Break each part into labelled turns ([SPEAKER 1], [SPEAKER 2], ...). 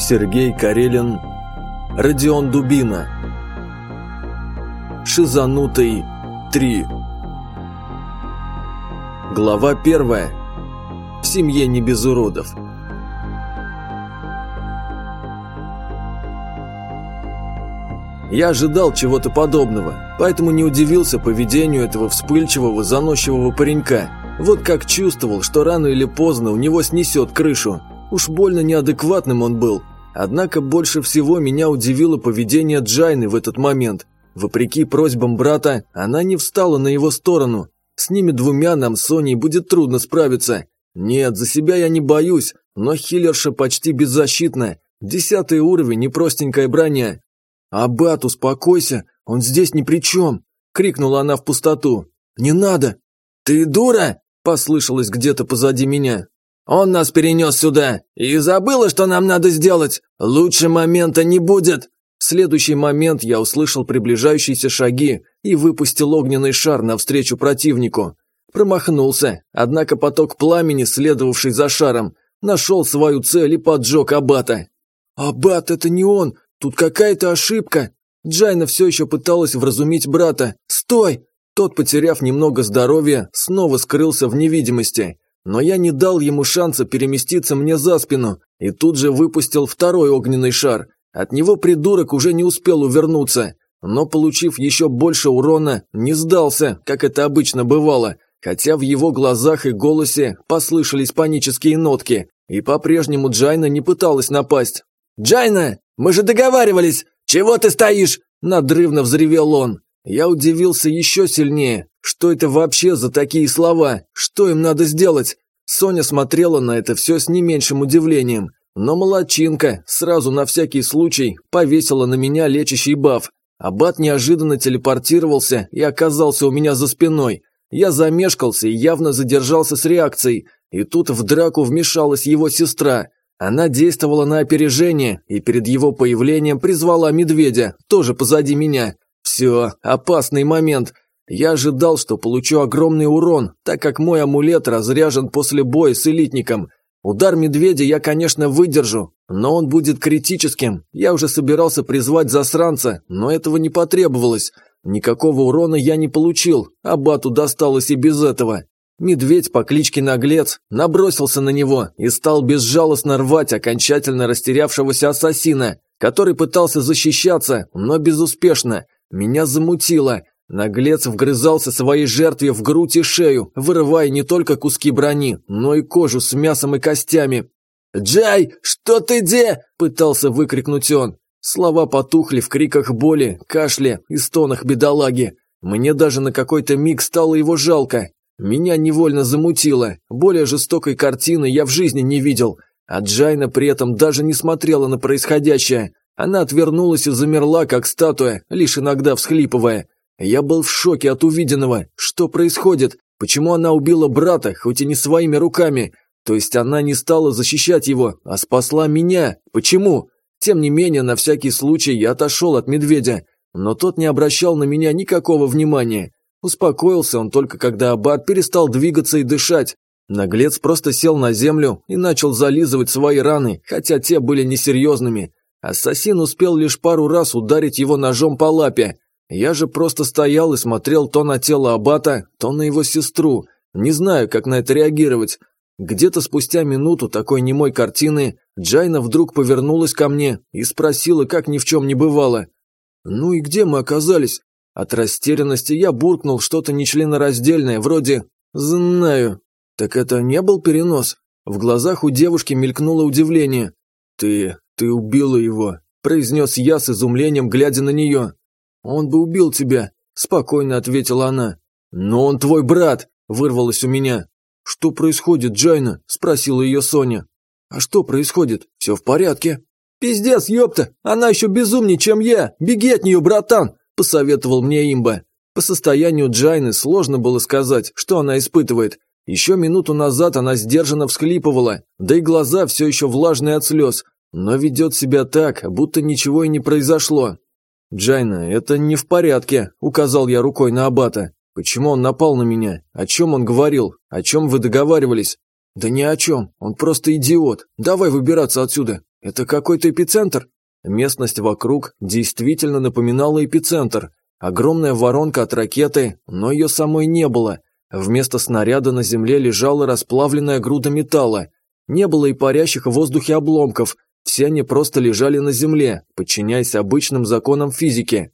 [SPEAKER 1] Сергей Карелин, Родион Дубина. Шизанутый 3. Глава первая. В семье не без уродов. Я ожидал чего-то подобного, поэтому не удивился поведению этого вспыльчивого, заносчивого паренька. Вот как чувствовал, что рано или поздно у него снесет крышу. Уж больно неадекватным он был. Однако больше всего меня удивило поведение Джайны в этот момент. Вопреки просьбам брата, она не встала на его сторону. С ними двумя нам с Соней будет трудно справиться. Нет, за себя я не боюсь, но хиллерша почти беззащитна. Десятый уровень, непростенькая броня. «Аббат, успокойся, он здесь ни при чем!» – крикнула она в пустоту. «Не надо!» «Ты дура!» – послышалось где-то позади меня. «Он нас перенес сюда и забыла, что нам надо сделать! Лучше момента не будет!» В следующий момент я услышал приближающиеся шаги и выпустил огненный шар навстречу противнику. Промахнулся, однако поток пламени, следовавший за шаром, нашел свою цель и поджег Аббата. «Аббат, это не он! Тут какая-то ошибка!» Джайна все еще пыталась вразумить брата. «Стой!» Тот, потеряв немного здоровья, снова скрылся в невидимости. Но я не дал ему шанса переместиться мне за спину и тут же выпустил второй огненный шар. От него придурок уже не успел увернуться, но, получив еще больше урона, не сдался, как это обычно бывало, хотя в его глазах и голосе послышались панические нотки, и по-прежнему Джайна не пыталась напасть. «Джайна, мы же договаривались! Чего ты стоишь?» – надрывно взревел он. Я удивился еще сильнее. Что это вообще за такие слова? Что им надо сделать? Соня смотрела на это все с не меньшим удивлением. Но молодчинка сразу на всякий случай повесила на меня лечащий баф. Абат неожиданно телепортировался и оказался у меня за спиной. Я замешкался и явно задержался с реакцией. И тут в драку вмешалась его сестра. Она действовала на опережение и перед его появлением призвала медведя, тоже позади меня. Все, опасный момент. Я ожидал, что получу огромный урон, так как мой амулет разряжен после боя с элитником. Удар медведя я, конечно, выдержу, но он будет критическим. Я уже собирался призвать засранца, но этого не потребовалось. Никакого урона я не получил, а Бату досталось и без этого. Медведь по кличке Наглец набросился на него и стал безжалостно рвать окончательно растерявшегося ассасина, который пытался защищаться, но безуспешно. Меня замутило. Наглец вгрызался своей жертве в грудь и шею, вырывая не только куски брони, но и кожу с мясом и костями. «Джай, что ты де?» – пытался выкрикнуть он. Слова потухли в криках боли, кашле и стонах бедолаги. Мне даже на какой-то миг стало его жалко. Меня невольно замутило. Более жестокой картины я в жизни не видел. А Джайна при этом даже не смотрела на происходящее. Она отвернулась и замерла, как статуя, лишь иногда всхлипывая. Я был в шоке от увиденного. Что происходит? Почему она убила брата, хоть и не своими руками? То есть она не стала защищать его, а спасла меня. Почему? Тем не менее, на всякий случай я отошел от медведя. Но тот не обращал на меня никакого внимания. Успокоился он только когда аббат перестал двигаться и дышать. Наглец просто сел на землю и начал зализывать свои раны, хотя те были несерьезными. Ассасин успел лишь пару раз ударить его ножом по лапе. Я же просто стоял и смотрел то на тело Абата, то на его сестру. Не знаю, как на это реагировать. Где-то спустя минуту такой немой картины Джайна вдруг повернулась ко мне и спросила, как ни в чем не бывало. «Ну и где мы оказались?» От растерянности я буркнул что-то нечленораздельное, вроде «знаю». «Так это не был перенос?» В глазах у девушки мелькнуло удивление. «Ты «Ты убила его», – произнес я с изумлением, глядя на нее. «Он бы убил тебя», – спокойно ответила она. «Но он твой брат», – вырвалось у меня. «Что происходит, Джайна?» – спросила ее Соня. «А что происходит? Все в порядке?» «Пиздец, ёпта! Она еще безумнее, чем я! Беги от нее, братан!» – посоветовал мне имба. По состоянию Джайны сложно было сказать, что она испытывает. Еще минуту назад она сдержанно всхлипывала, да и глаза все еще влажные от слез, но ведет себя так, будто ничего и не произошло. «Джайна, это не в порядке», – указал я рукой на Абата. «Почему он напал на меня? О чем он говорил? О чем вы договаривались?» «Да ни о чем, он просто идиот. Давай выбираться отсюда. Это какой-то эпицентр?» Местность вокруг действительно напоминала эпицентр. Огромная воронка от ракеты, но ее самой не было. Вместо снаряда на земле лежала расплавленная груда металла. Не было и парящих в воздухе обломков, все они просто лежали на земле, подчиняясь обычным законам физики.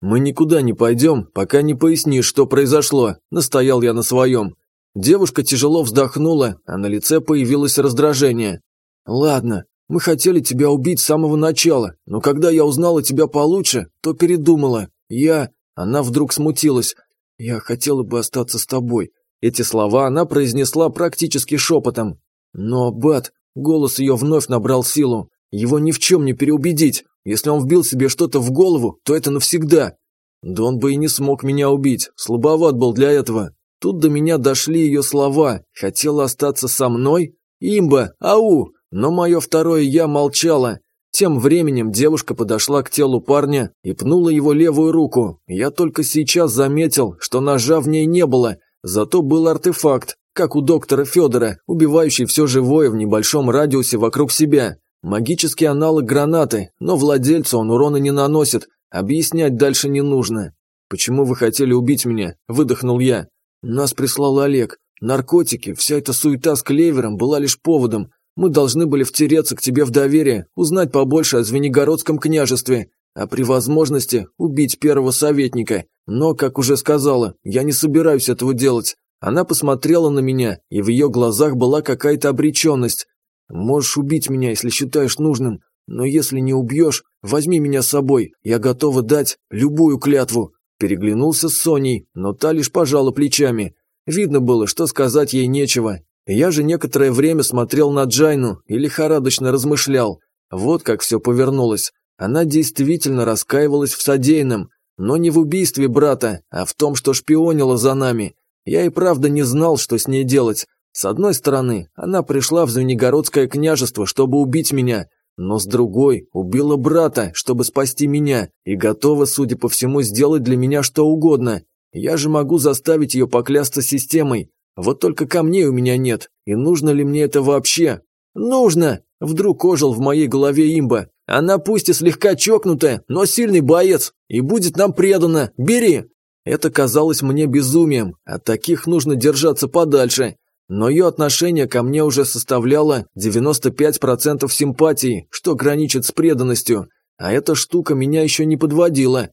[SPEAKER 1] «Мы никуда не пойдем, пока не пояснишь, что произошло», – настоял я на своем. Девушка тяжело вздохнула, а на лице появилось раздражение. «Ладно, мы хотели тебя убить с самого начала, но когда я узнала тебя получше, то передумала. Я...» Она вдруг смутилась. «Я хотела бы остаться с тобой». Эти слова она произнесла практически шепотом. Но, Бат, голос ее вновь набрал силу. Его ни в чем не переубедить. Если он вбил себе что-то в голову, то это навсегда. Да он бы и не смог меня убить, слабоват был для этого. Тут до меня дошли ее слова. Хотела остаться со мной? Имба, ау! Но мое второе «я» молчало. Тем временем девушка подошла к телу парня и пнула его левую руку. Я только сейчас заметил, что ножа в ней не было, зато был артефакт, как у доктора Федора, убивающий все живое в небольшом радиусе вокруг себя. Магический аналог гранаты, но владельцу он урона не наносит, объяснять дальше не нужно. «Почему вы хотели убить меня?» – выдохнул я. «Нас прислал Олег. Наркотики, вся эта суета с клевером была лишь поводом. Мы должны были втереться к тебе в доверие, узнать побольше о Звенигородском княжестве, а при возможности убить первого советника. Но, как уже сказала, я не собираюсь этого делать. Она посмотрела на меня, и в ее глазах была какая-то обреченность. «Можешь убить меня, если считаешь нужным, но если не убьешь, возьми меня с собой, я готова дать любую клятву». Переглянулся с Соней, но та лишь пожала плечами. Видно было, что сказать ей нечего. Я же некоторое время смотрел на Джайну и лихорадочно размышлял. Вот как все повернулось. Она действительно раскаивалась в содеянном, но не в убийстве брата, а в том, что шпионила за нами. Я и правда не знал, что с ней делать. С одной стороны, она пришла в Звенигородское княжество, чтобы убить меня, но с другой, убила брата, чтобы спасти меня, и готова, судя по всему, сделать для меня что угодно. Я же могу заставить ее поклясться системой. Вот только камней у меня нет, и нужно ли мне это вообще? Нужно! Вдруг ожил в моей голове имба. Она пусть и слегка чокнутая, но сильный боец, и будет нам предана. Бери! Это казалось мне безумием, от таких нужно держаться подальше. Но ее отношение ко мне уже составляло 95% симпатии, что граничит с преданностью, а эта штука меня еще не подводила.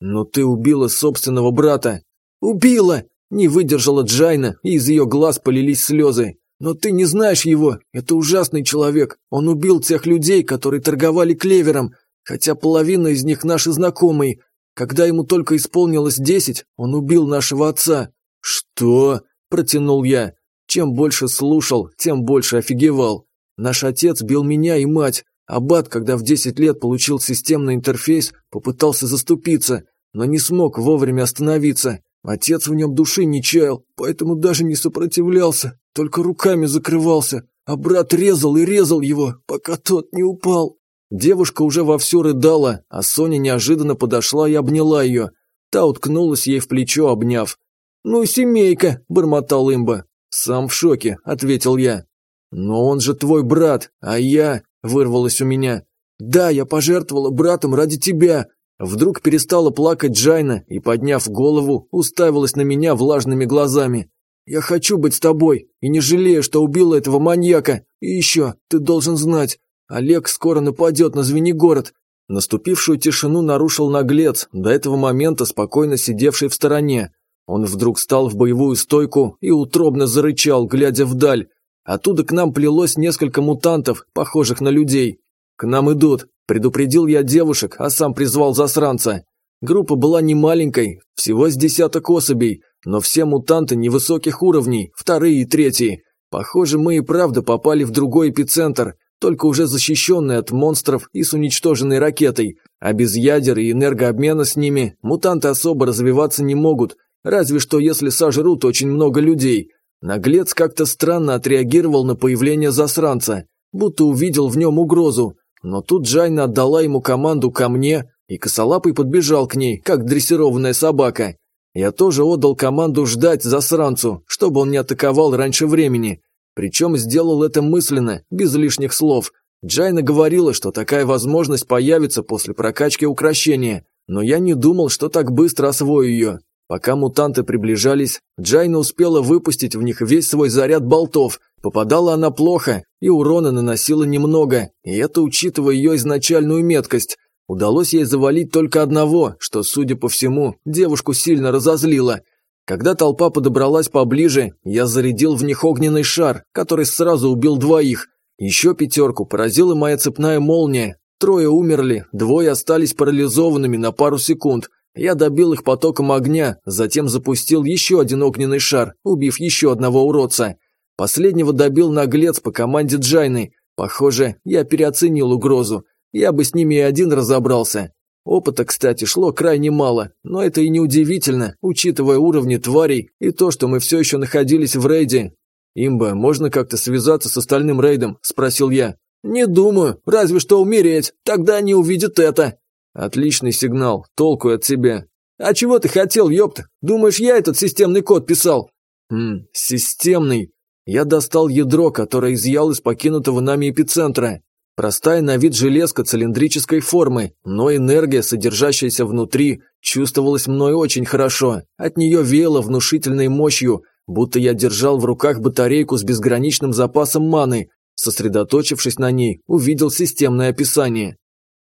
[SPEAKER 1] «Но ты убила собственного брата». «Убила!» – не выдержала Джайна, и из ее глаз полились слезы. «Но ты не знаешь его, это ужасный человек. Он убил тех людей, которые торговали клевером, хотя половина из них наши знакомые, когда ему только исполнилось десять, он убил нашего отца». «Что?» – протянул я. Чем больше слушал, тем больше офигевал. Наш отец бил меня и мать. Аббат, когда в десять лет получил системный интерфейс, попытался заступиться, но не смог вовремя остановиться. Отец в нем души не чаял, поэтому даже не сопротивлялся, только руками закрывался, а брат резал и резал его, пока тот не упал. Девушка уже вовсю рыдала, а Соня неожиданно подошла и обняла ее. Та уткнулась ей в плечо, обняв. «Ну, семейка!» – бормотал имба. «Сам в шоке», – ответил я. «Но он же твой брат, а я...» – вырвалось у меня. «Да, я пожертвовала братом ради тебя!» Вдруг перестала плакать Джайна и, подняв голову, уставилась на меня влажными глазами. «Я хочу быть с тобой и не жалею, что убила этого маньяка. И еще, ты должен знать, Олег скоро нападет на Звенигород. Наступившую тишину нарушил наглец, до этого момента спокойно сидевший в стороне. Он вдруг встал в боевую стойку и утробно зарычал, глядя вдаль. Оттуда к нам плелось несколько мутантов, похожих на людей. «К нам идут», – предупредил я девушек, а сам призвал засранца. Группа была не маленькой, всего с десяток особей, но все мутанты невысоких уровней, вторые и третьи. Похоже, мы и правда попали в другой эпицентр – только уже защищенный от монстров и с уничтоженной ракетой, а без ядер и энергообмена с ними мутанты особо развиваться не могут, разве что если сожрут очень много людей. Наглец как-то странно отреагировал на появление засранца, будто увидел в нем угрозу, но тут Джайна отдала ему команду ко мне, и косолапый подбежал к ней, как дрессированная собака. Я тоже отдал команду ждать засранцу, чтобы он не атаковал раньше времени, причем сделал это мысленно, без лишних слов. Джайна говорила, что такая возможность появится после прокачки украшения, но я не думал, что так быстро освою ее. Пока мутанты приближались, Джайна успела выпустить в них весь свой заряд болтов. Попадала она плохо, и урона наносила немного, и это учитывая ее изначальную меткость. Удалось ей завалить только одного, что, судя по всему, девушку сильно разозлило. Когда толпа подобралась поближе, я зарядил в них огненный шар, который сразу убил двоих. Еще пятерку поразила моя цепная молния. Трое умерли, двое остались парализованными на пару секунд. Я добил их потоком огня, затем запустил еще один огненный шар, убив еще одного уродца. Последнего добил наглец по команде Джайны. Похоже, я переоценил угрозу. Я бы с ними и один разобрался. Опыта, кстати, шло крайне мало, но это и не удивительно, учитывая уровни тварей и то, что мы все еще находились в рейде. «Имба, можно как-то связаться с остальным рейдом?» – спросил я. «Не думаю, разве что умереть, тогда они увидят это». «Отличный сигнал, толку от тебя». «А чего ты хотел, ёпта? Думаешь, я этот системный код писал?» «Хм, системный». Я достал ядро, которое изъял из покинутого нами эпицентра. Простая на вид железка цилиндрической формы, но энергия, содержащаяся внутри, чувствовалась мной очень хорошо. От нее веяло внушительной мощью, будто я держал в руках батарейку с безграничным запасом маны. Сосредоточившись на ней, увидел системное описание.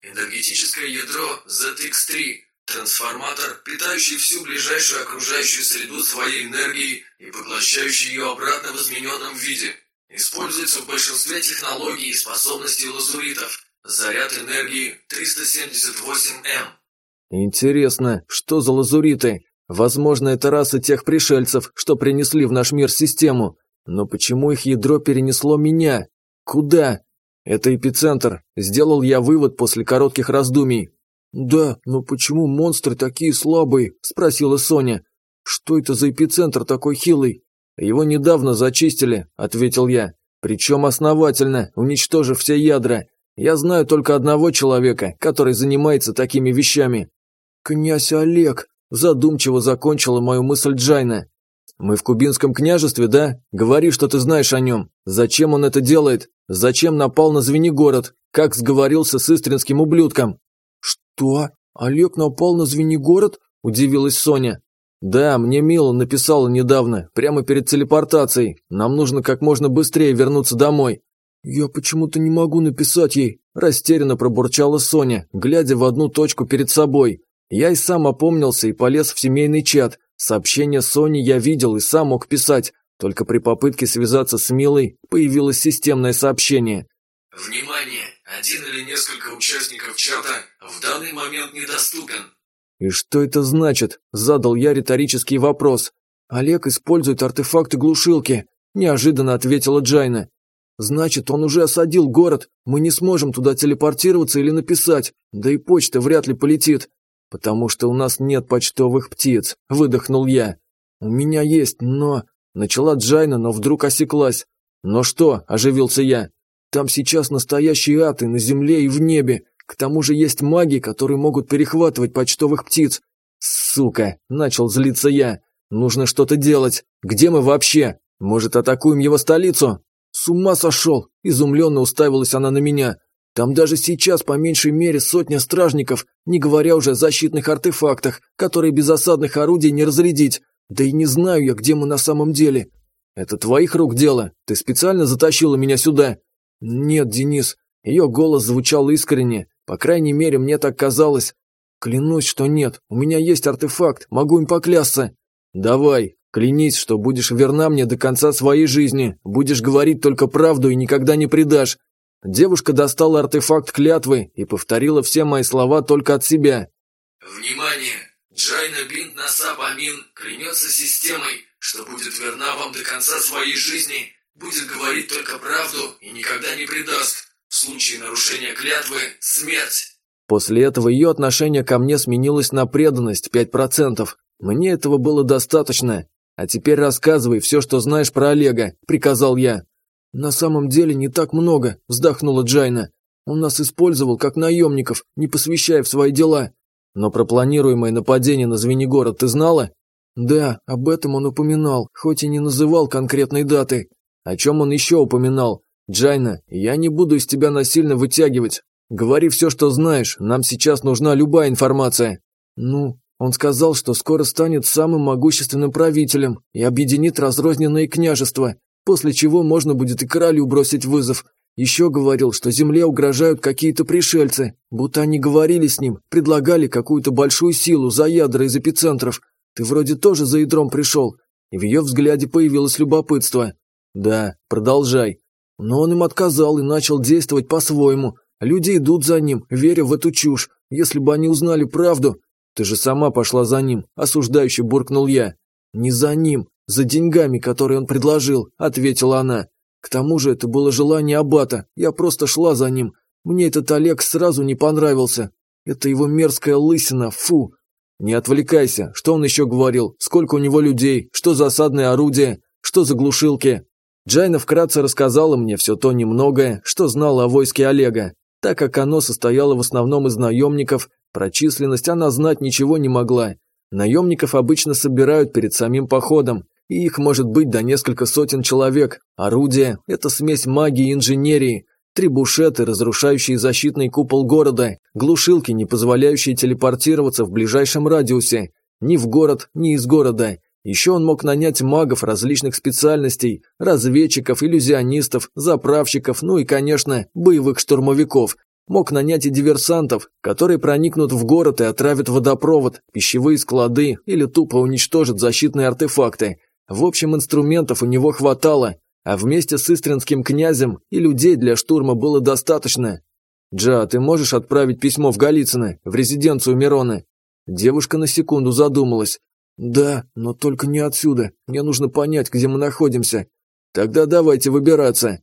[SPEAKER 2] Энергетическое ядро ZX3 – трансформатор, питающий всю ближайшую окружающую среду своей энергией и поглощающий ее обратно в измененном виде. Используется в большинстве технологий и способностей лазуритов. Заряд энергии 378М.
[SPEAKER 1] Интересно, что за лазуриты? Возможно, это раса тех пришельцев, что принесли в наш мир систему. Но почему их ядро перенесло меня? Куда? Это эпицентр. Сделал я вывод после коротких раздумий. Да, но почему монстры такие слабые? Спросила Соня. Что это за эпицентр такой хилый? «Его недавно зачистили», – ответил я. «Причем основательно, уничтожив все ядра. Я знаю только одного человека, который занимается такими вещами». «Князь Олег», – задумчиво закончила мою мысль Джайна. «Мы в Кубинском княжестве, да? Говори, что ты знаешь о нем. Зачем он это делает? Зачем напал на Звенигород? Как сговорился с истринским ублюдком?» «Что? Олег напал на Звенигород?» – удивилась Соня. «Да, мне Мила написала недавно, прямо перед телепортацией. Нам нужно как можно быстрее вернуться домой». «Я почему-то не могу написать ей», – растерянно пробурчала Соня, глядя в одну точку перед собой. Я и сам опомнился и полез в семейный чат. Сообщение Сони я видел и сам мог писать, только при попытке связаться с Милой появилось системное сообщение.
[SPEAKER 2] «Внимание! Один или несколько участников чата в данный момент недоступен.
[SPEAKER 1] «И что это значит?» – задал я риторический вопрос. «Олег использует артефакты глушилки», – неожиданно ответила Джайна. «Значит, он уже осадил город, мы не сможем туда телепортироваться или написать, да и почта вряд ли полетит». «Потому что у нас нет почтовых птиц», – выдохнул я. «У меня есть, но...» – начала Джайна, но вдруг осеклась. «Но что?» – оживился я. «Там сейчас настоящие аты на земле и в небе. К тому же есть маги, которые могут перехватывать почтовых птиц. Сука, начал злиться я. Нужно что-то делать. Где мы вообще? Может, атакуем его столицу? С ума сошел! Изумленно уставилась она на меня. Там даже сейчас по меньшей мере сотня стражников, не говоря уже о защитных артефактах, которые без осадных орудий не разрядить. Да и не знаю я, где мы на самом деле. Это твоих рук дело? Ты специально затащила меня сюда? Нет, Денис. Ее голос звучал искренне. По крайней мере, мне так казалось. Клянусь, что нет. У меня есть артефакт, могу им поклясться. Давай, клянись, что будешь верна мне до конца своей жизни. Будешь говорить только правду и никогда не предашь. Девушка достала артефакт клятвы и повторила все мои слова только от себя.
[SPEAKER 2] Внимание! Джайна Бинт Насаб Амин клянется системой, что будет верна вам до конца своей жизни, будет говорить только правду и никогда не предаст. В случае нарушения клятвы – смерть.
[SPEAKER 1] После этого ее отношение ко мне сменилось на преданность 5%. Мне этого было достаточно. А теперь рассказывай все, что знаешь про Олега, приказал я. На самом деле не так много, вздохнула Джайна. Он нас использовал как наемников, не посвящая в свои дела. Но про планируемое нападение на Звенигород ты знала? Да, об этом он упоминал, хоть и не называл конкретной даты. О чем он еще упоминал? Джайна, я не буду из тебя насильно вытягивать. Говори все, что знаешь, нам сейчас нужна любая информация. Ну, он сказал, что скоро станет самым могущественным правителем и объединит разрозненные княжества, после чего можно будет и королю бросить вызов. Еще говорил, что земле угрожают какие-то пришельцы, будто они говорили с ним, предлагали какую-то большую силу за ядра из эпицентров. Ты вроде тоже за ядром пришел. И в ее взгляде появилось любопытство. Да, продолжай. Но он им отказал и начал действовать по-своему. Люди идут за ним, веря в эту чушь. Если бы они узнали правду... Ты же сама пошла за ним, осуждающе буркнул я. Не за ним, за деньгами, которые он предложил, ответила она. К тому же это было желание Аббата, я просто шла за ним. Мне этот Олег сразу не понравился. Это его мерзкая лысина, фу. Не отвлекайся, что он еще говорил, сколько у него людей, что за осадное орудие, что за глушилки. Джайна вкратце рассказала мне все то немногое, что знала о войске Олега. Так как оно состояло в основном из наемников, про численность она знать ничего не могла. Наемников обычно собирают перед самим походом, и их может быть до несколько сотен человек. Орудие – это смесь магии и инженерии. Трибушеты, разрушающие защитный купол города, глушилки, не позволяющие телепортироваться в ближайшем радиусе. Ни в город, ни из города. Еще он мог нанять магов различных специальностей, разведчиков, иллюзионистов, заправщиков, ну и, конечно, боевых штурмовиков. Мог нанять и диверсантов, которые проникнут в город и отравят водопровод, пищевые склады или тупо уничтожат защитные артефакты. В общем, инструментов у него хватало, а вместе с истринским князем и людей для штурма было достаточно. «Джа, ты можешь отправить письмо в Голицыно, в резиденцию Мирона?» Девушка на секунду задумалась, «Да, но только не отсюда. Мне нужно понять, где мы находимся. Тогда давайте выбираться».